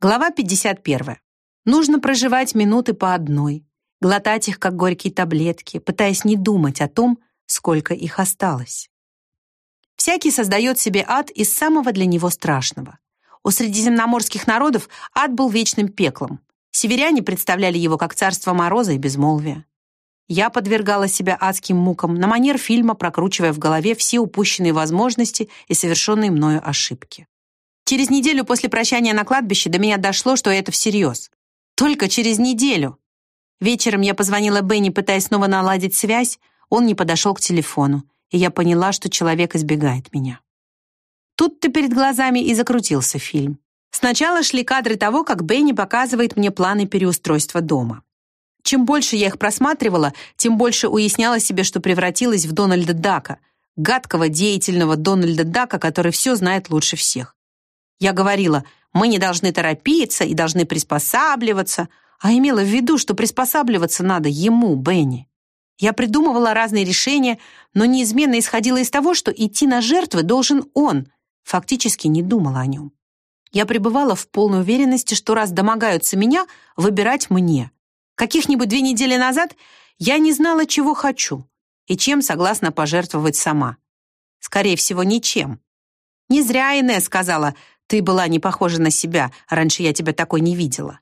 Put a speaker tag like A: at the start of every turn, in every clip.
A: Глава 51. Нужно проживать минуты по одной, глотать их, как горькие таблетки, пытаясь не думать о том, сколько их осталось. Всякий создает себе ад из самого для него страшного. У средиземноморских народов ад был вечным пеклом. Северяне представляли его как царство мороза и безмолвия. Я подвергала себя адским мукам на манер фильма, прокручивая в голове все упущенные возможности и совершенные мною ошибки. Через неделю после прощания на кладбище до меня дошло, что это всерьез. Только через неделю. Вечером я позвонила Бенни, пытаясь снова наладить связь. Он не подошел к телефону, и я поняла, что человек избегает меня. Тут-то перед глазами и закрутился фильм. Сначала шли кадры того, как Бенни показывает мне планы переустройства дома. Чем больше я их просматривала, тем больше уясняла себе, что превратилась в Дональда Дака, гадкого, деятельного Дональда Дака, который все знает лучше всех. Я говорила, мы не должны торопиться и должны приспосабливаться, а имела в виду, что приспосабливаться надо ему, Бенни. Я придумывала разные решения, но неизменно исходила из того, что идти на жертвы должен он, фактически не думала о нем. Я пребывала в полной уверенности, что раз домогаются меня, выбирать мне. Каких-нибудь две недели назад я не знала, чего хочу и чем согласна пожертвовать сама. Скорее всего, ничем. Не зря Инесс сказала, ты была не похожа на себя, раньше я тебя такой не видела.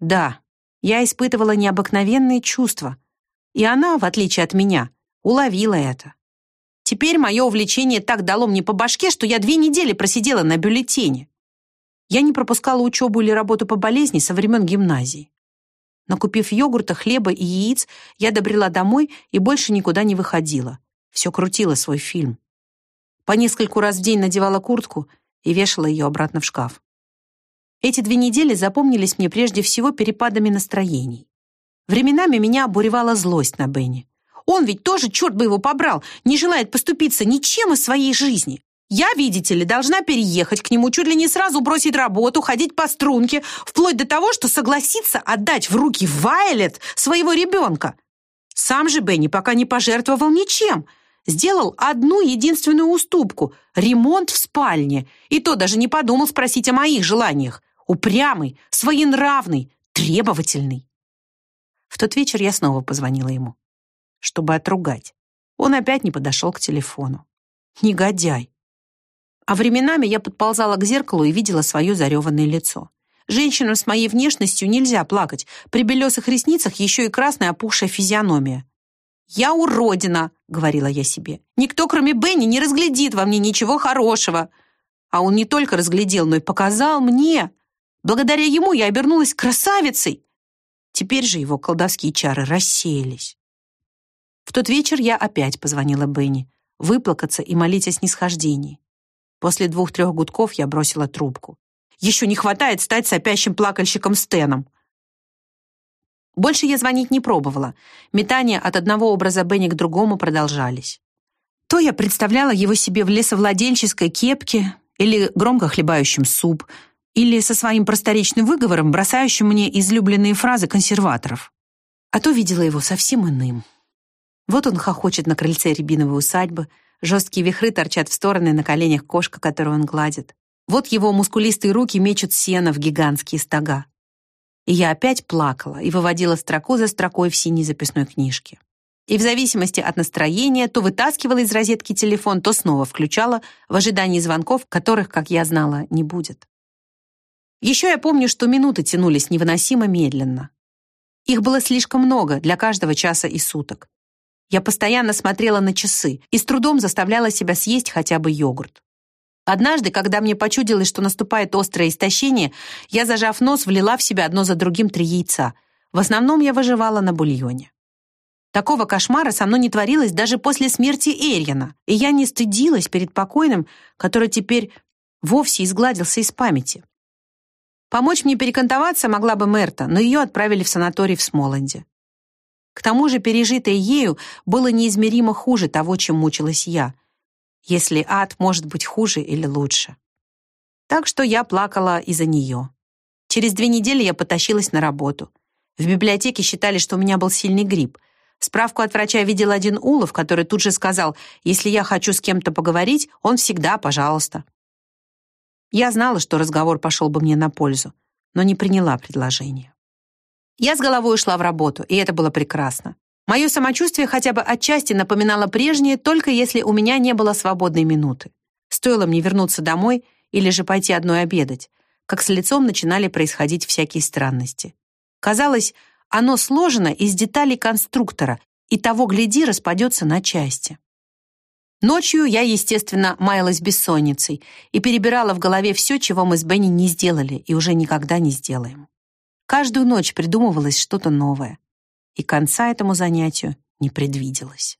A: Да, я испытывала необыкновенные чувства, и она, в отличие от меня, уловила это. Теперь мое увлечение так дало мне по башке, что я две недели просидела на бюллетене. Я не пропускала учебу или работу по болезни со времен гимназии. Накупив йогурта, хлеба и яиц, я добрела домой и больше никуда не выходила. Все крутила свой фильм. По нескольку раз в день надевала куртку и вешала ее обратно в шкаф. Эти две недели запомнились мне прежде всего перепадами настроений. Временами меня обуревала злость на Бенни. Он ведь тоже, черт бы его побрал, не желает поступиться ничем из своей жизни. Я, видите ли, должна переехать к нему, чуть ли не сразу бросить работу, ходить по струнке, вплоть до того, что согласиться отдать в руки Вайлет своего ребенка. Сам же Бенни пока не пожертвовал ничем, сделал одну единственную уступку — ремонт в спальне. И то даже не подумал спросить о моих желаниях. Упрямый, своенравный, требовательный. В тот вечер я снова позвонила ему, чтобы отругать. Он опять не подошел к телефону. Негодяй. А временами я подползала к зеркалу и видела свое зареванное лицо. Женщинам с моей внешностью нельзя плакать. При белесых ресницах еще и красная опухшая физиономия. «Я уродина», — говорила я себе. «Никто, кроме Бенни, не разглядит во мне ничего хорошего». А он не только разглядел, но и показал мне. Благодаря ему я обернулась красавицей. Теперь же его колдовские чары рассеялись. В тот вечер я опять позвонила Бенни, выплакаться и молить о снисхождении. После двух-трех гудков я бросила трубку. Еще не хватает стать сопящим плакальщиком Стеном. Больше я звонить не пробовала. Метания от одного образа Бенни к другому продолжались. То я представляла его себе в лесовладельческой кепке или громко хлебающим суп, или со своим просторечным выговором, бросающим мне излюбленные фразы консерваторов. А то видела его совсем иным. Вот он хохочет на крыльце рябиновой усадьбы, жесткие вихры торчат в стороны на коленях кошка, которую он гладит. Вот его мускулистые руки мечут сено в гигантские стога. И я опять плакала и выводила строку за строкой в синей записной книжке. И в зависимости от настроения то вытаскивала из розетки телефон, то снова включала в ожидании звонков, которых, как я знала, не будет. Еще я помню, что минуты тянулись невыносимо медленно. Их было слишком много для каждого часа и суток. Я постоянно смотрела на часы и с трудом заставляла себя съесть хотя бы йогурт. Однажды, когда мне почудилось, что наступает острое истощение, я, зажав нос, влила в себя одно за другим три яйца. В основном я выживала на бульоне. Такого кошмара со мной не творилось даже после смерти Эрьяна, и я не стыдилась перед покойным, который теперь вовсе изгладился из памяти. Помочь мне перекантоваться могла бы Мерта, но ее отправили в санаторий в Смоланде. К тому же пережитое ею было неизмеримо хуже того, чем мучилась я — если ад может быть хуже или лучше. Так что я плакала из-за нее. Через две недели я потащилась на работу. В библиотеке считали, что у меня был сильный грипп. Справку от врача видел один Улов, который тут же сказал, если я хочу с кем-то поговорить, он всегда, пожалуйста. Я знала, что разговор пошел бы мне на пользу. но не приняла предложение. Я с головой ушла в работу, и это было прекрасно. Мое самочувствие хотя бы отчасти напоминало прежнее, только если у меня не было свободной минуты. Стоило мне вернуться домой или же пойти одной обедать, как с лицом начинали происходить всякие странности. Казалось, оно сложено из деталей конструктора и того, гляди, распадется на части. Ночью я, естественно, маялась бессонницей и перебирала в голове все, чего мы с Бенни не сделали и уже никогда не сделаем. Каждую ночь придумывалось что-то новое, и конца этому занятию не предвиделось.